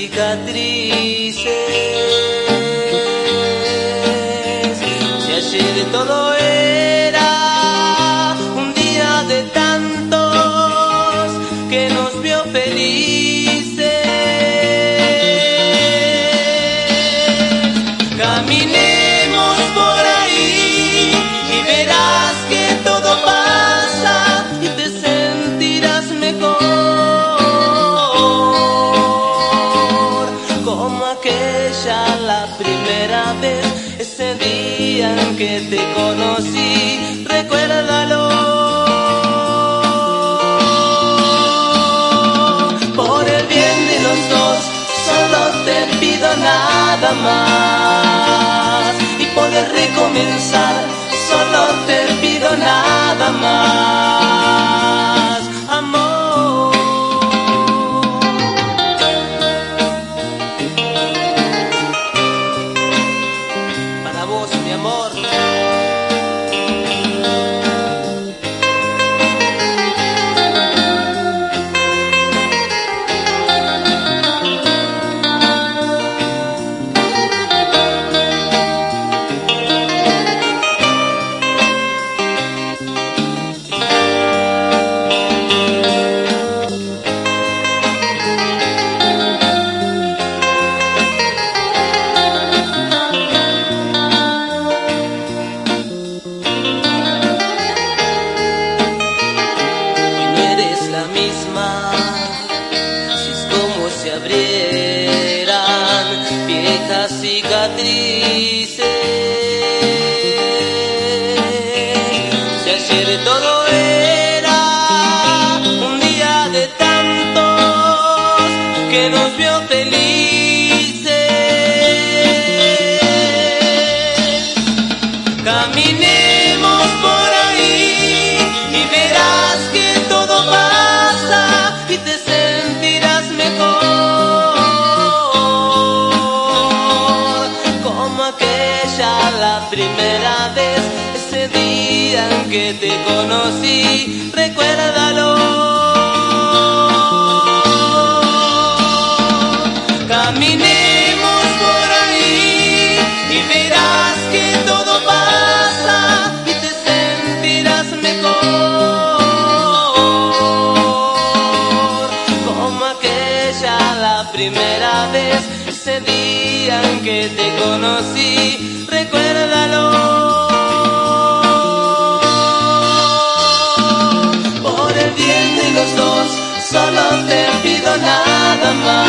cicatrices. Si ayer todo era un día de tantos que nos vio felices. Que te conocí, recuérdalo. Por el bien de los dos, solo te pido nada más. Y poder recomenzar, misma, si es como si abrieran viejas cicatrices. Si ayer todo era un día de tantos que nos vio felices. Caminemos que te conocí, recuérdalo. Caminemos por ahí y verás que todo pasa y te sentirás mejor. Como aquella la primera vez, ese día en que te conocí, recuérdalo. Por